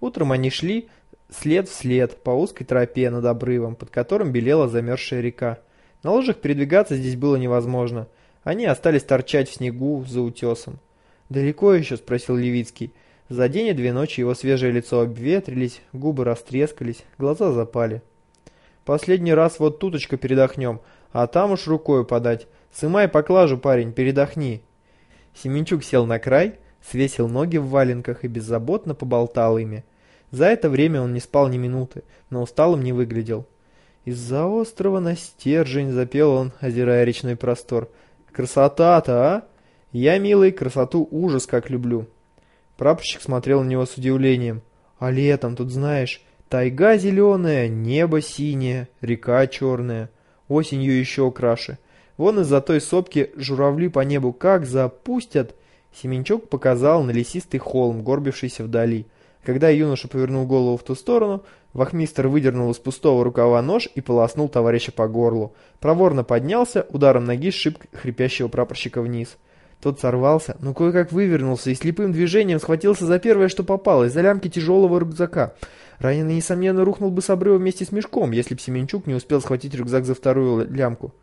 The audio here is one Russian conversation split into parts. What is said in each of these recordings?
Утром они шли след в след по узкой тропе над обрывом, под которым белела замерзшая река. На лыжах передвигаться здесь было невозможно. Они остались торчать в снегу за утесом. «Далеко еще?» – спросил Левицкий. За день и две ночи его свежее лицо обветрились, губы растрескались, глаза запали. «Последний раз вот туточка передохнем, а там уж рукою подать. Сымай поклажу, парень, передохни». Семенчук сел на край, свесил ноги в валенках и беззаботно поболтал ими. За это время он не спал ни минуты, но усталым не выглядел. «Из-за острова на стержень», — запел он, озирая речной простор. «Красота-то, а? Я, милый, красоту ужас как люблю». Прапорщик смотрел на него с удивлением. «А летом, тут знаешь, тайга зеленая, небо синее, река черная, осенью еще краше. Вон из-за той сопки журавли по небу как запустят!» Семенчук показал на лесистый холм, горбившийся вдали. Когда юноша повернул голову в ту сторону, вахмистр выдернул из пустого рукава нож и полоснул товарища по горлу. Проворно поднялся, ударом ноги сшиб хрипящего прапорщика вниз. Тот сорвался, но кое-как вывернулся и слепым движением схватился за первое, что попалось, за лямки тяжелого рюкзака. Раненый, несомненно, рухнул бы с обрыва вместе с мешком, если б Семенчук не успел схватить рюкзак за вторую лямку.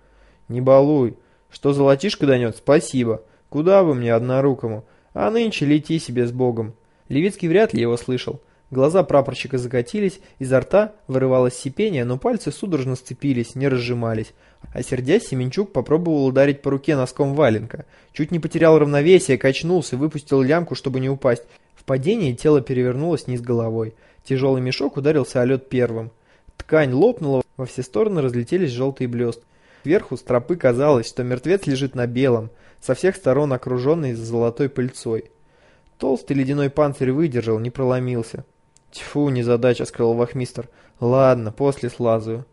«Не балуй. Что золотишко дает? Спасибо. Куда бы мне однорукому? А нынче лети себе с Богом». Левицкий вряд ли его слышал. Глаза прапорщика закатились, изо рта вырывалось сипение, но пальцы судорожно сцепились, не разжимались. А сердясь, Семенчук попробовал ударить по руке носком валенка. Чуть не потерял равновесие, качнулся, выпустил лямку, чтобы не упасть. В падении тело перевернулось низ головой. Тяжелый мешок ударился о лед первым. Ткань лопнула, во все стороны разлетелись желтые блестки. Сверху с тропы казалось, что мертвец лежит на белом, со всех сторон окруженный золотой пыльцой. Толстый ледяной панцирь выдержал, не проломился. «Тьфу, незадача», — сказал вахмистр. «Ладно, после слазаю».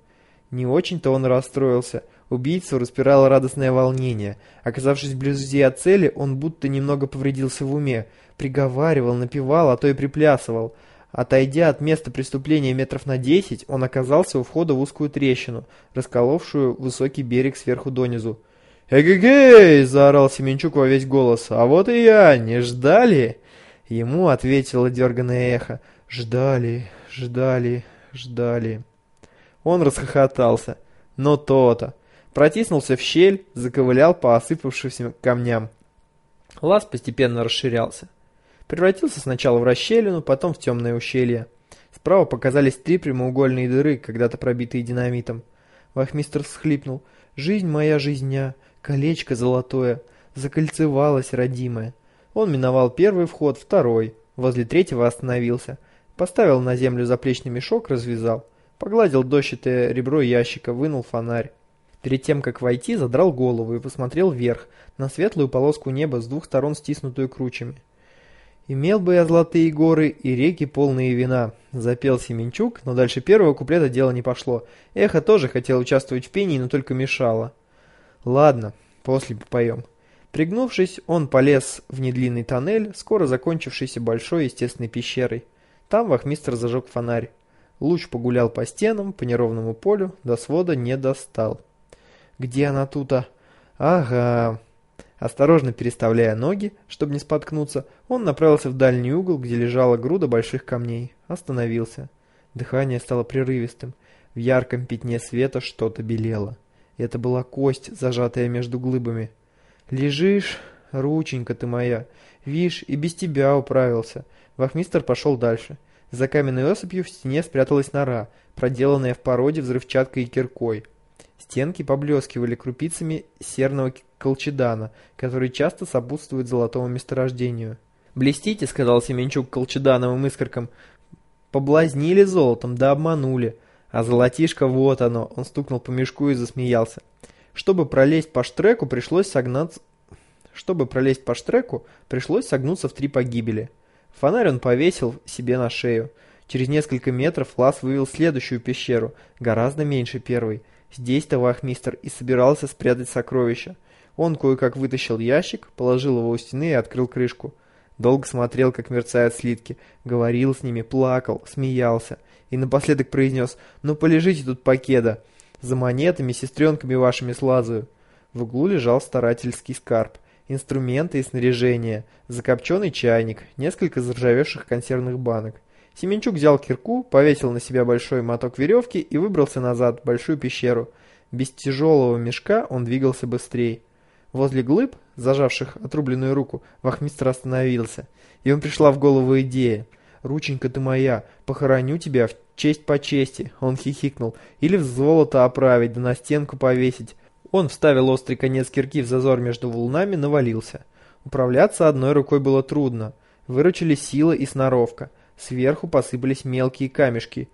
Не очень-то он расстроился. Убийцу распирало радостное волнение. Оказавшись вблизи от цели, он будто немного повредился в уме. Приговаривал, напевал, а то и приплясывал. Отойдя от места преступления метров на десять, он оказался у входа в узкую трещину, расколовшую высокий берег сверху донизу. «Эгегей!» – заорал Семенчук во весь голос. «А вот и я! Не ждали?» Ему ответило дерганное эхо. «Ждали, ждали, ждали». Он расхохотался. Но то-то. Протиснулся в щель, заковылял по осыпавшимся камням. Лаз постепенно расширялся. Превратился сначала в расщелину, потом в темное ущелье. Справа показались три прямоугольные дыры, когда-то пробитые динамитом. Вахмистр всхлипнул. «Жизнь моя жизня, колечко золотое, закольцевалось родимое». Он миновал первый вход, второй. Возле третьего остановился. Поставил на землю заплечный мешок, развязал. Погладил дощатое ребро ящика, вынул фонарь. Перед тем, как войти, задрал голову и посмотрел вверх, на светлую полоску неба с двух сторон стиснутую кручами. «Имел бы я золотые горы и реки полные вина», — запел Семенчук, но дальше первого куплета дело не пошло. Эхо тоже хотел участвовать в пении, но только мешало. «Ладно, после попоем». Пригнувшись, он полез в недлинный тоннель, скоро закончившийся большой естественной пещерой. Там вахмистр зажег фонарь. Луч погулял по стенам, по неровному полю, до свода не достал. «Где она тут-то?» «Ага». Осторожно переставляя ноги, чтобы не споткнуться, он направился в дальний угол, где лежала груда больших камней. Остановился. Дыхание стало прерывистым. В ярком пятне света что-то белело. Это была кость, зажатая между глыбами. «Лежишь, рученька ты моя. Вишь, и без тебя управился». Вахмистер пошел дальше. За каменной осыпью в стене спряталась нора, проделанная в породе взрывчаткой и киркой. Стенки поблескивали крупицами серного колчедана, который часто сопутствует золотому месторождению. «Блестите», — сказал Семенчук колчедановым искорком. «Поблазнили золотом, да обманули. А золотишко вот оно», — он стукнул по мешку и засмеялся. Чтобы пролезть по штреку, пришлось согнаться... Чтобы пролезть по штреку, пришлось согнуться в три погибели. Фонарь он повесил себе на шею. Через несколько метров Лас вывел следующую пещеру, гораздо меньше первой. Здесь-то вахмистер и собирался спрятать сокровища. Он кое-как вытащил ящик, положил его у стены и открыл крышку. Долго смотрел, как мерцают слитки, говорил с ними, плакал, смеялся. И напоследок произнес «Ну полежите тут покеда, за монетами, сестренками вашими слазаю». В углу лежал старательский скарб инструменты и снаряжение, закопченный чайник, несколько заржавевших консервных банок. Семенчук взял кирку, повесил на себя большой моток веревки и выбрался назад в большую пещеру. Без тяжелого мешка он двигался быстрее. Возле глыб, зажавших отрубленную руку, вахмистр остановился. И он пришла в голову идея. «Рученька ты моя, похороню тебя в честь по чести», — он хихикнул. «Или в золото оправить, да на стенку повесить». Он вставил острый конец кирки в зазор между волнами, навалился. Управляться одной рукой было трудно. Выручили сила и сноровка. Сверху посыпались мелкие камешки.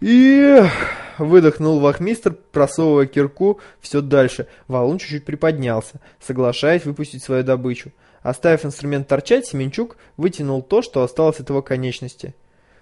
«Эх!» — выдохнул вахмистр, просовывая кирку все дальше. Валун чуть-чуть приподнялся, соглашаясь выпустить свою добычу. Оставив инструмент торчать, Семенчук вытянул то, что осталось от его конечности.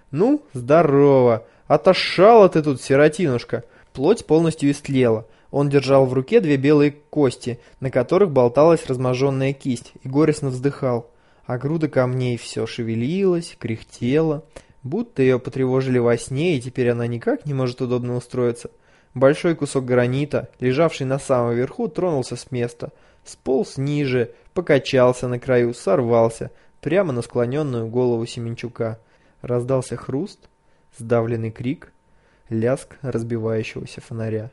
«Ну, здорово! Отошала ты тут, сиротинушка!» Плоть полностью истлела. Он держал в руке две белые кости, на которых болталась разможенная кисть, и горестно вздыхал. А груда камней все шевелилась, кряхтела, будто ее потревожили во сне, и теперь она никак не может удобно устроиться. Большой кусок гранита, лежавший на самом верху, тронулся с места, сполз ниже, покачался на краю, сорвался, прямо на склоненную голову Семенчука. Раздался хруст, сдавленный крик, ляск разбивающегося фонаря.